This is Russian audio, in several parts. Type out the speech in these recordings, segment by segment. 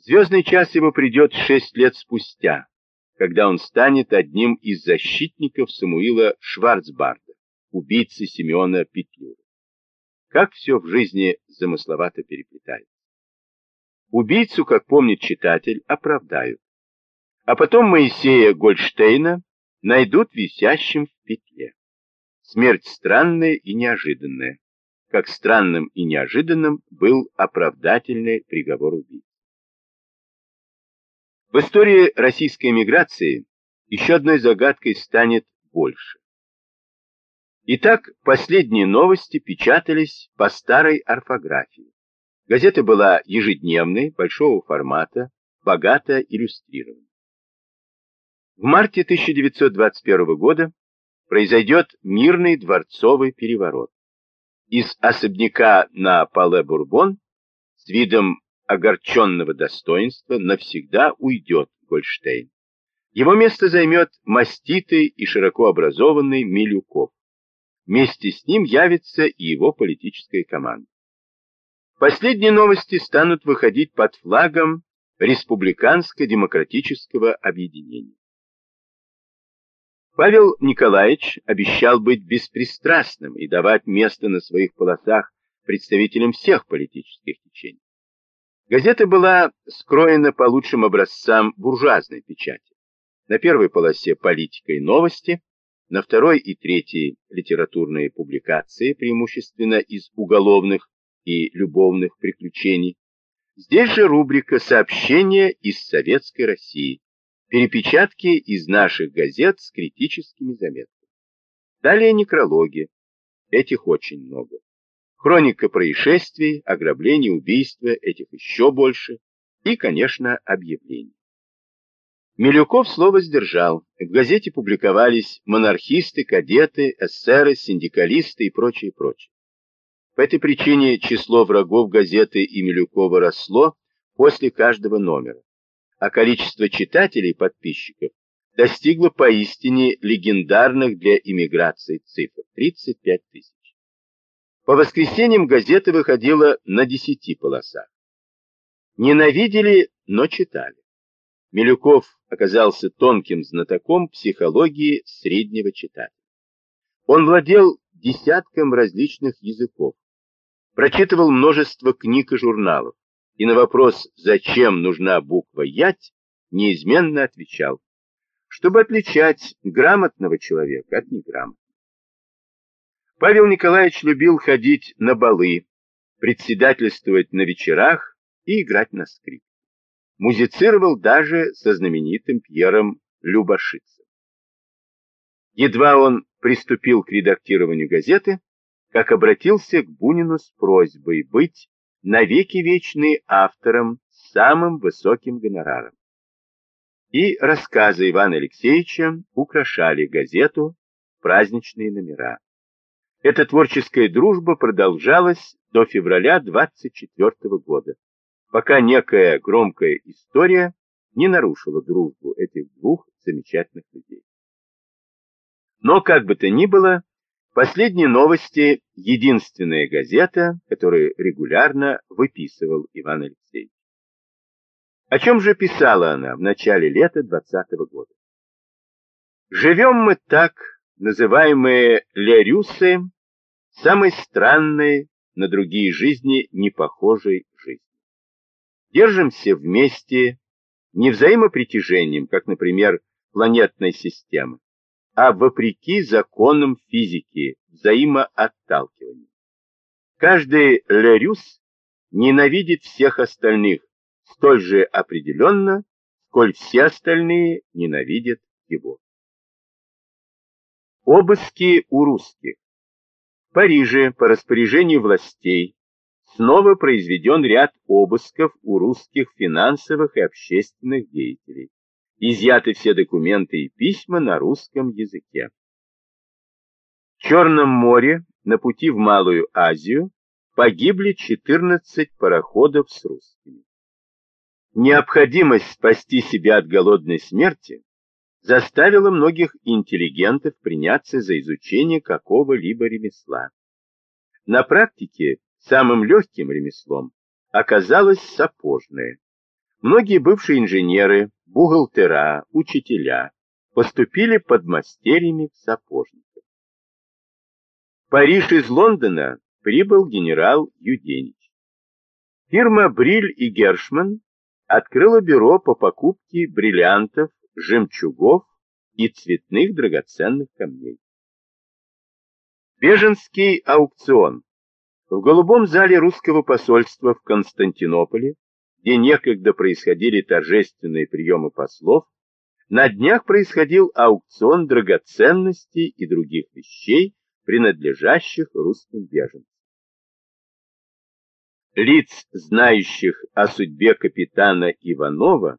Звездный час его придет шесть лет спустя, когда он станет одним из защитников Самуила Шварцбарда, убийцы Симеона Петлюра. Как все в жизни замысловато переплетается. Убийцу, как помнит читатель, оправдают. А потом Моисея Гольштейна найдут висящим в петле. Смерть странная и неожиданная. Как странным и неожиданным был оправдательный приговор убийцы. В истории российской эмиграции еще одной загадкой станет больше. Итак, последние новости печатались по старой орфографии. Газета была ежедневной, большого формата, богато иллюстрирована. В марте 1921 года произойдет мирный дворцовый переворот. Из особняка на Пале-Бурбон с видом огорченного достоинства навсегда уйдет Гольштейн. Его место займет маститый и широко образованный Милюков. Вместе с ним явится и его политическая команда. Последние новости станут выходить под флагом Республиканско-демократического объединения. Павел Николаевич обещал быть беспристрастным и давать место на своих полосах представителям всех политических течений. Газета была скроена по лучшим образцам буржуазной печати. На первой полосе политика и новости, на второй и третьей литературные публикации, преимущественно из уголовных и любовных приключений. Здесь же рубрика «Сообщения из Советской России», перепечатки из наших газет с критическими заметками. Далее некрологи, этих очень много. Хроника происшествий, ограблений, убийства, этих еще больше. И, конечно, объявлений. Милюков слово сдержал. В газете публиковались монархисты, кадеты, эсеры, синдикалисты и прочее, прочее. По этой причине число врагов газеты и Милюкова росло после каждого номера, а количество читателей и подписчиков достигло поистине легендарных для иммиграции цифр – 35 тысяч. По воскресеньям газета выходила на десяти полосах. Ненавидели, но читали. Милюков оказался тонким знатоком психологии среднего читателя. Он владел десятком различных языков, прочитывал множество книг и журналов, и на вопрос, зачем нужна буква «ять», неизменно отвечал, чтобы отличать грамотного человека от неграмотного. Павел Николаевич любил ходить на балы, председательствовать на вечерах и играть на скрипке. Музицировал даже со знаменитым Пьером Любашицем. Едва он приступил к редактированию газеты, как обратился к Бунину с просьбой быть навеки вечный автором с самым высоким гонораром. И рассказы Ивана Алексеевича украшали газету праздничные номера. Эта творческая дружба продолжалась до февраля 24 года, пока некая громкая история не нарушила дружбу этих двух замечательных людей. Но, как бы то ни было, последние новости – единственная газета, которую регулярно выписывал Иван Алексеевич. О чем же писала она в начале лета 20 года? «Живем мы так, называемые лерюсы, самой странной на другие жизни не похожей жизни. Держимся вместе не взаимопритяжением, как, например, планетной системы, а вопреки законам физики взаимоотталкивания. Каждый Лерюс ненавидит всех остальных столь же определенно, сколь все остальные ненавидят его. Обыски у русских. В Париже по распоряжению властей снова произведен ряд обысков у русских финансовых и общественных деятелей. Изъяты все документы и письма на русском языке. В Черном море на пути в Малую Азию погибли 14 пароходов с русскими. Необходимость спасти себя от голодной смерти заставило многих интеллигентов приняться за изучение какого-либо ремесла. На практике самым легким ремеслом оказалось сапожное. Многие бывшие инженеры, бухгалтера, учителя поступили под мастерьями в сапожников. В Париж из Лондона прибыл генерал Юденич. Фирма Бриль и Гершман открыла бюро по покупке бриллиантов, жемчугов и цветных драгоценных камней. Беженский аукцион. В голубом зале русского посольства в Константинополе, где некогда происходили торжественные приемы послов, на днях происходил аукцион драгоценностей и других вещей, принадлежащих русским беженцам. Лиц, знающих о судьбе капитана Иванова,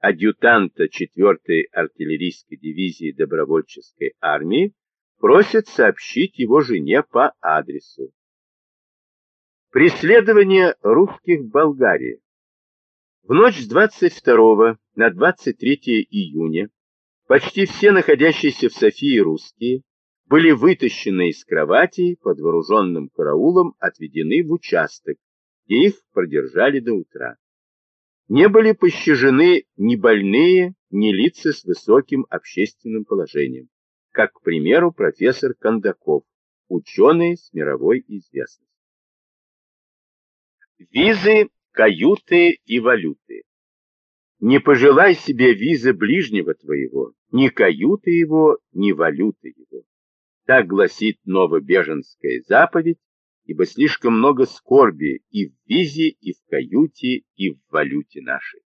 адъютанта 4-й артиллерийской дивизии добровольческой армии, просят сообщить его жене по адресу. Преследование русских в Болгарии. В ночь с 22 на 23 июня почти все находящиеся в Софии русские были вытащены из кроватей под вооруженным караулом, отведены в участок, где их продержали до утра не были пощажены ни больные, ни лица с высоким общественным положением, как, к примеру, профессор Кондаков, ученый с мировой известностью. Визы, каюты и валюты. Не пожелай себе визы ближнего твоего, ни каюты его, ни валюты его. Так гласит новобеженская заповедь, ибо слишком много скорби и в визе, и в каюте, и в валюте нашей.